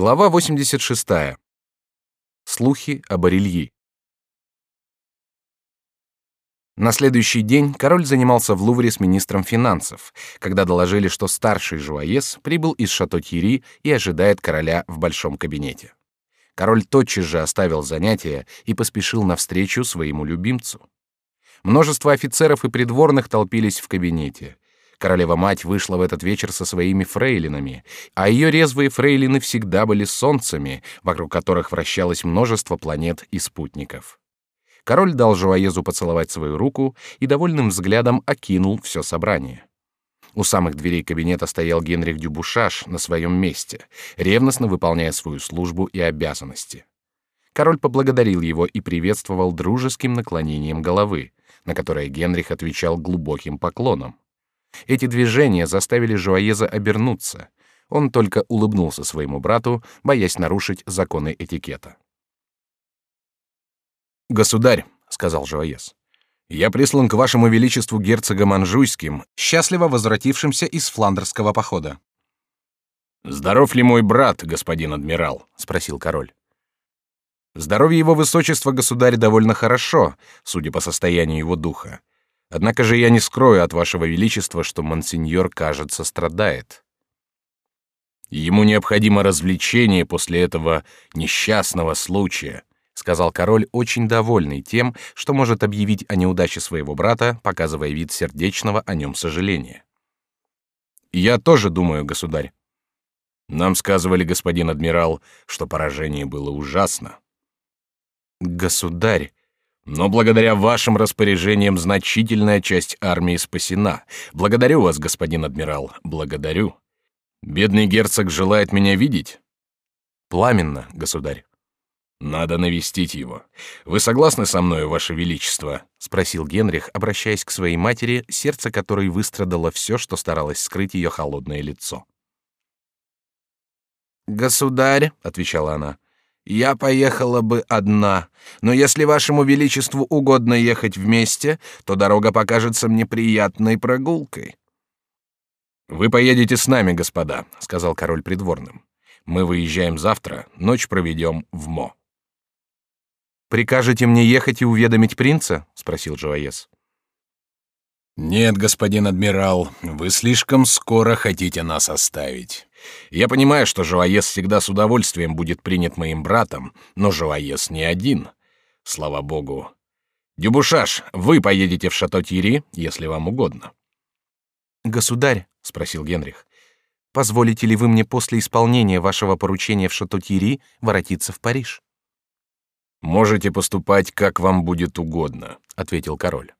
Глава 86. Слухи об Орельи. На следующий день король занимался в Лувре с министром финансов, когда доложили, что старший жуаес прибыл из Шато-Тьери и ожидает короля в большом кабинете. Король тотчас же оставил занятия и поспешил навстречу своему любимцу. Множество офицеров и придворных толпились в кабинете — Королева-мать вышла в этот вечер со своими фрейлинами, а ее резвые фрейлины всегда были солнцами, вокруг которых вращалось множество планет и спутников. Король дал Жуаезу поцеловать свою руку и довольным взглядом окинул все собрание. У самых дверей кабинета стоял Генрих Дюбушаш на своем месте, ревностно выполняя свою службу и обязанности. Король поблагодарил его и приветствовал дружеским наклонением головы, на которое Генрих отвечал глубоким поклоном. Эти движения заставили Жуаеза обернуться. Он только улыбнулся своему брату, боясь нарушить законы этикета. «Государь», — сказал Жуаез, — «я прислан к вашему величеству герцогом Анжуйским, счастливо возвратившимся из фландерского похода». «Здоров ли мой брат, господин адмирал?» — спросил король. «Здоровье его высочества, государь, довольно хорошо, судя по состоянию его духа. Однако же я не скрою от вашего величества, что монсеньор, кажется, страдает. Ему необходимо развлечение после этого несчастного случая, сказал король, очень довольный тем, что может объявить о неудаче своего брата, показывая вид сердечного о нем сожаления. Я тоже думаю, государь. Нам сказывали, господин адмирал, что поражение было ужасно. Государь, но благодаря вашим распоряжениям значительная часть армии спасена. Благодарю вас, господин адмирал, благодарю. Бедный герцог желает меня видеть? Пламенно, государь. Надо навестить его. Вы согласны со мной, ваше величество? спросил Генрих, обращаясь к своей матери, сердце которой выстрадало все, что старалось скрыть ее холодное лицо. Государь, отвечала она, я поехала бы одна, но если вашему величеству угодно ехать вместе, то дорога покажется мне приятной прогулкой. Вы поедете с нами, господа, сказал король придворным. Мы выезжаем завтра, ночь проведем в Мо. Прикажете мне ехать и уведомить принца? спросил Жуаес. Нет, господин адмирал, вы слишком скоро хотите нас оставить. Я понимаю, что Жуаес всегда с удовольствием будет принят моим братом, но Жуаес не один. Слава богу. Дюбушаш, вы поедете в Шато-Тири, если вам угодно. Государь, спросил Генрих, позволите ли вы мне после исполнения вашего поручения в Шато-Тири воротиться в Париж? Можете поступать, как вам будет угодно, ответил король.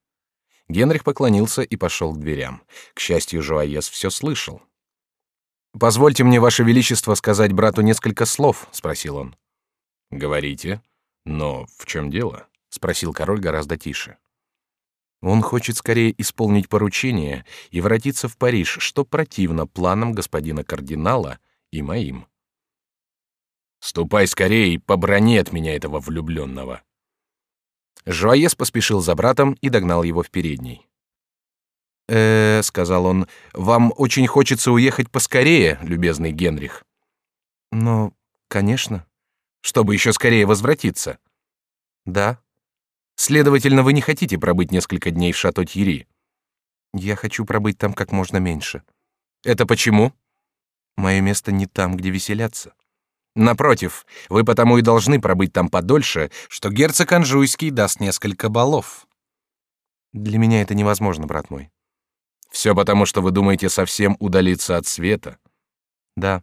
Генрих поклонился и пошел к дверям. К счастью, Жуаес все слышал. Позвольте мне, ваше величество, сказать брату несколько слов, спросил он. Говорите. Но в чем дело? спросил король гораздо тише. Он хочет скорее исполнить поручение и воротиться в Париж, что противно планам господина кардинала и моим. Ступай скорее и побрани от меня этого влюбленного. Жуаес поспешил за братом и догнал его в передней э сказал он, — вам очень хочется уехать поскорее, любезный Генрих. Но, конечно. Чтобы еще скорее возвратиться. Да. Следовательно, вы не хотите пробыть несколько дней в Шато-Тьери. Я хочу пробыть там как можно меньше. Это почему? Мое место не там, где веселятся. Напротив, вы потому и должны пробыть там подольше, что герцог Анжуйский даст несколько балов. Для меня это невозможно, брат мой. Все потому, что вы думаете совсем удалиться от света. Да.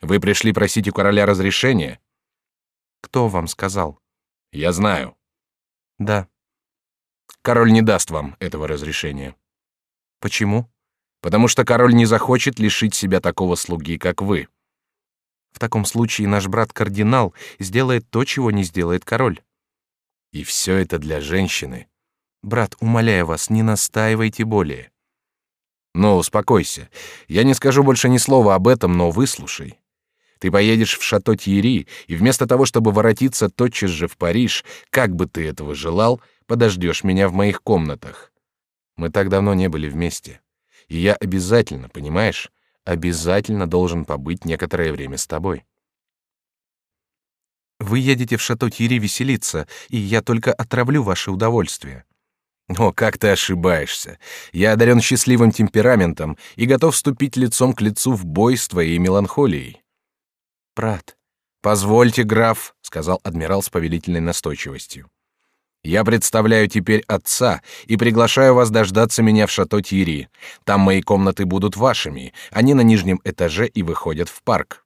Вы пришли просить у короля разрешения? Кто вам сказал? Я знаю. Да. Король не даст вам этого разрешения. Почему? Потому что король не захочет лишить себя такого слуги, как вы. В таком случае наш брат кардинал сделает то, чего не сделает король. И все это для женщины. Брат, умоляю вас, не настаивайте более. Но успокойся. Я не скажу больше ни слова об этом, но выслушай. Ты поедешь в шато Тьери, и вместо того, чтобы воротиться тотчас же в Париж, как бы ты этого желал, подождешь меня в моих комнатах. Мы так давно не были вместе. И я обязательно, понимаешь, обязательно должен побыть некоторое время с тобой. Вы едете в шато Тири веселиться, и я только отравлю ваше удовольствие. О, как ты ошибаешься. Я одарен счастливым темпераментом и готов вступить лицом к лицу в бой с твоей меланхолией. Брат, позвольте, граф, сказал адмирал с повелительной настойчивостью. Я представляю теперь отца и приглашаю вас дождаться меня в шато Тири. Там мои комнаты будут вашими, они на нижнем этаже и выходят в парк.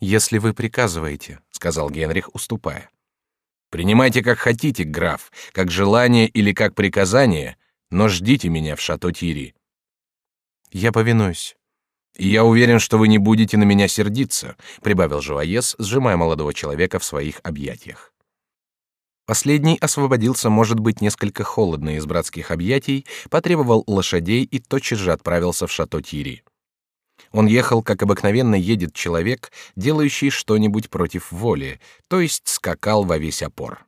Если вы приказываете, сказал Генрих, уступая. Принимайте как хотите, граф, как желание или как приказание, но ждите меня в шато Тири. Я повинуюсь. И я уверен, что вы не будете на меня сердиться, прибавил Жуаес, сжимая молодого человека в своих объятиях. Последний освободился, может быть, несколько холодно из братских объятий, потребовал лошадей и тотчас же отправился в шато Тири. Он ехал, как обыкновенно едет человек, делающий что-нибудь против воли, то есть скакал во весь опор.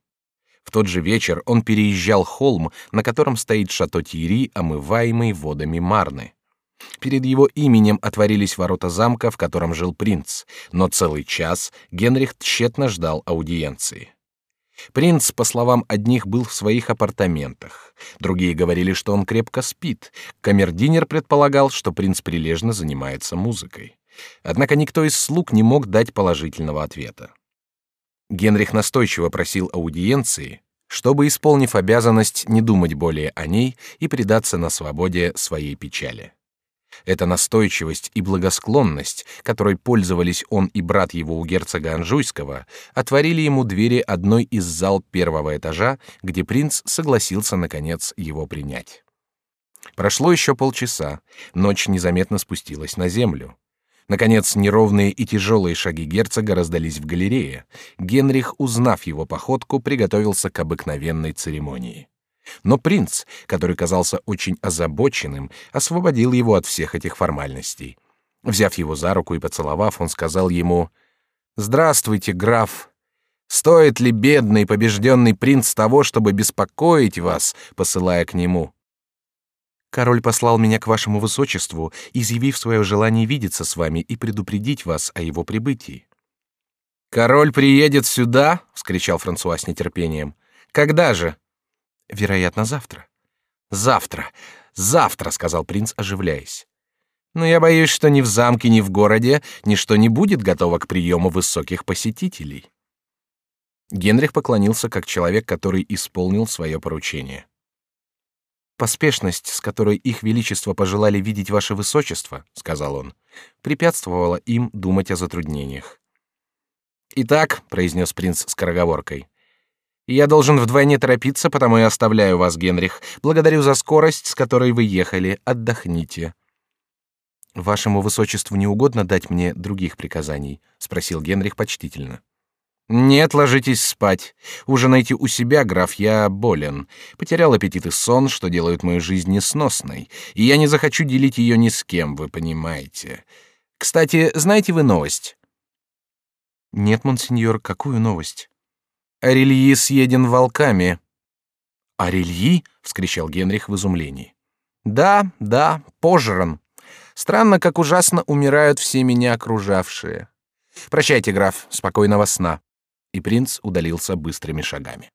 В тот же вечер он переезжал холм, на котором стоит шато Тири, омываемый водами Марны. Перед его именем отворились ворота замка, в котором жил принц, но целый час Генрих тщетно ждал аудиенции. Принц, по словам одних, был в своих апартаментах. Другие говорили, что он крепко спит. Камердинер предполагал, что принц прилежно занимается музыкой. Однако никто из слуг не мог дать положительного ответа. Генрих настойчиво просил аудиенции, чтобы, исполнив обязанность, не думать более о ней и предаться на свободе своей печали. Эта настойчивость и благосклонность, которой пользовались он и брат его у герцога Анжуйского, отворили ему двери одной из зал первого этажа, где принц согласился наконец его принять. Прошло еще полчаса, ночь незаметно спустилась на землю. Наконец, неровные и тяжелые шаги герцога раздались в галерее. Генрих, узнав его походку, приготовился к обыкновенной церемонии. Но принц, который казался очень озабоченным, освободил его от всех этих формальностей. Взяв его за руку и поцеловав, он сказал ему: "Здравствуйте, граф. Стоит ли бедный побежденный принц того, чтобы беспокоить вас, посылая к нему?" Король послал меня к вашему высочеству, изъявив свое желание видеться с вами и предупредить вас о его прибытии. Король приедет сюда, вскричал Франсуа с нетерпением. Когда же? Вероятно, завтра. Завтра, завтра, сказал принц, оживляясь. Но я боюсь, что ни в замке, ни в городе ничто не будет готово к приему высоких посетителей. Генрих поклонился как человек, который исполнил свое поручение. Поспешность, с которой их величество пожелали видеть ваше высочество, сказал он, препятствовала им думать о затруднениях. Итак, произнес принц с скороговоркой, я должен вдвойне торопиться, потому и оставляю вас, Генрих. Благодарю за скорость, с которой вы ехали. Отдохните. Вашему высочеству не угодно дать мне других приказаний, спросил Генрих почтительно. Нет, ложитесь спать. Ужинайте у себя, граф, я болен. Потерял аппетит и сон, что делают мою жизнь несносной, и я не захочу делить ее ни с кем, вы понимаете. Кстати, знаете вы новость? Нет, монсеньор, какую новость? Арельи съеден волками. Арельи? – вскричал Генрих в изумлении. Да, да, пожран. Странно, как ужасно умирают все меня окружавшие. Прощайте, граф, спокойного сна. И принц удалился быстрыми шагами.